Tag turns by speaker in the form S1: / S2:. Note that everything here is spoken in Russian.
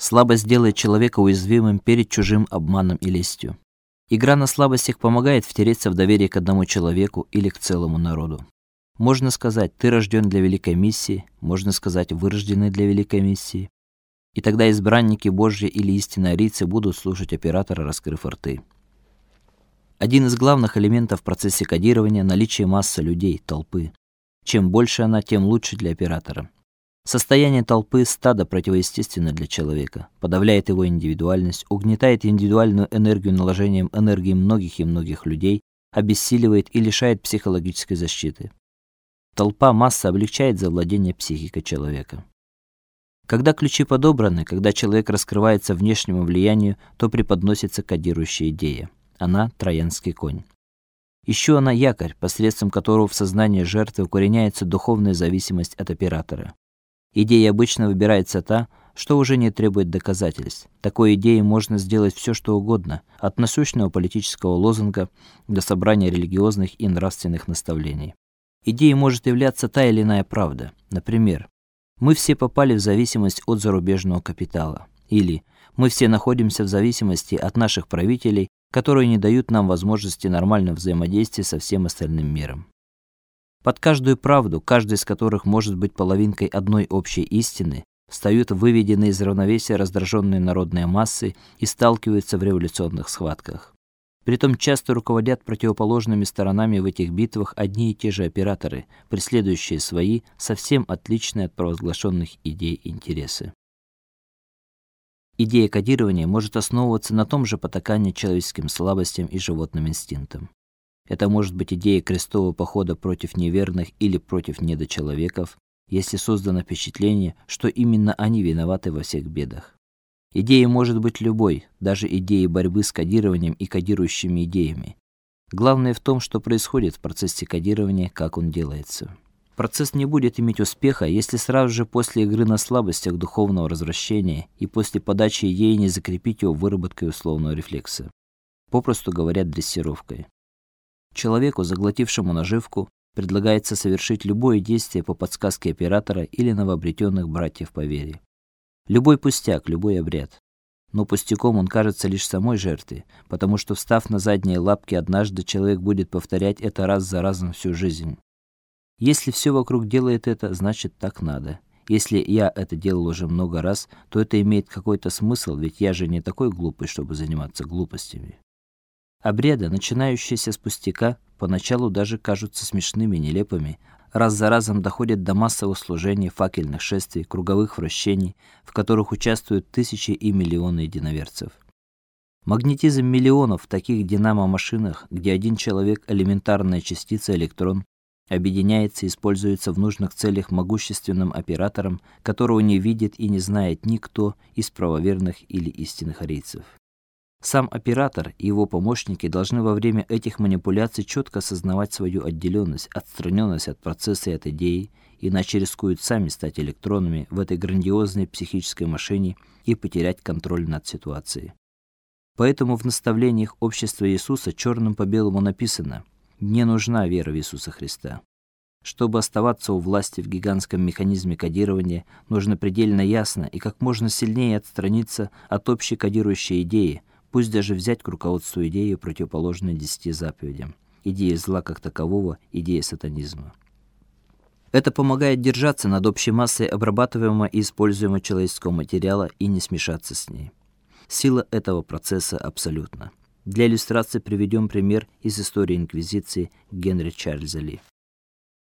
S1: Слабость делает человека уязвимым перед чужим обманом и лестью. Игра на слабостях помогает втереться в доверие к одному человеку или к целому народу. Можно сказать: ты рожден для великой миссии, можно сказать: вырожденный для великой миссии. И тогда избранники Божьи или истинные арийцы будут слушать оператора, раскрыв рты. Один из главных элементов в процессе кодирования наличие массы людей, толпы. Чем больше она, тем лучше для оператора. Состояние толпы стада противоестественно для человека, подавляет его индивидуальность, угнетает индивидуальную энергию наложением энергии многих и многих людей, обессиливает и лишает психологической защиты. Толпа масса облегчает завладение психикой человека. Когда ключи подобраны, когда человек раскрывается внешнему влиянию, то преподносится кодирующая идея. Она троянский конь. Еще она якорь, посредством которого в сознании жертвы укореняется духовная зависимость от оператора. Идея обычно выбирается та, что уже не требует доказательств. Такой идеей можно сделать все, что угодно, от насущного политического лозунга до собрания религиозных и нравственных наставлений. Идеей может являться та или иная правда. Например, мы все попали в зависимость от зарубежного капитала. Или мы все находимся в зависимости от наших правителей, которые не дают нам возможности нормального взаимодействия со всем остальным миром. Под каждую правду, каждая из которых может быть половинкой одной общей истины, встают выведенные из равновесия раздраженные народные массы и сталкиваются в революционных схватках. Притом часто руководят противоположными сторонами в этих битвах одни и те же операторы, преследующие свои, совсем отличные от провозглашенных идей интересы. Идея кодирования может основываться на том же потакании человеческим слабостям и животным инстинктам. Это может быть идея крестового похода против неверных или против недочеловеков, если создано впечатление, что именно они виноваты во всех бедах. Идея может быть любой, даже идеей борьбы с кодированием и кодирующими идеями. Главное в том, что происходит в процессе кодирования, как он делается. Процесс не будет иметь успеха, если сразу же после игры на слабостях духовного развращения и после подачи идеи не закрепить его выработкой условного рефлекса. Попросту говоря, дрессировкой. Человеку, заглотившему наживку, предлагается совершить любое действие по подсказке оператора или новообретенных братьев по вере. Любой пустяк, любой обряд. Но пустяком он кажется лишь самой жертве, потому что встав на задние лапки однажды человек будет повторять это раз за разом всю жизнь. Если все вокруг делает это, значит так надо. Если я это делал уже много раз, то это имеет какой-то смысл, ведь я же не такой глупый, чтобы заниматься глупостями. Обряды, начинающиеся с пустяка, поначалу даже кажутся смешными, нелепыми, раз за разом доходят до массовых служений, факельных шествий, круговых вращений, в которых участвуют тысячи и миллионы единоверцев. Магнетизм миллионов в таких динамо-машинах, где один человек элементарная частица электрон объединяется и используется в нужных целях могущественным оператором, которого не видит и не знает никто из правоверных или истинных арийцев. Сам оператор и его помощники должны во время этих манипуляций четко осознавать свою отделенность, отстраненность от процесса и от идеи, иначе рискуют сами стать электронами в этой грандиозной психической машине и потерять контроль над ситуацией. Поэтому в наставлениях общества Иисуса черным по белому написано: "Не нужна вера в Иисуса Христа". Чтобы оставаться у власти в гигантском механизме кодирования, нужно предельно ясно и как можно сильнее отстраниться от общей кодирующей идеи, Пусть даже взять к руководству идею противоположной десяти заповедям, идея зла как такового, идея сатанизма. Это помогает держаться над общей массой обрабатываемого и используемого человеческого материала и не смешаться с ней. Сила этого процесса абсолютна. Для иллюстрации приведем пример из истории инквизиции Генри Чарльза Ли.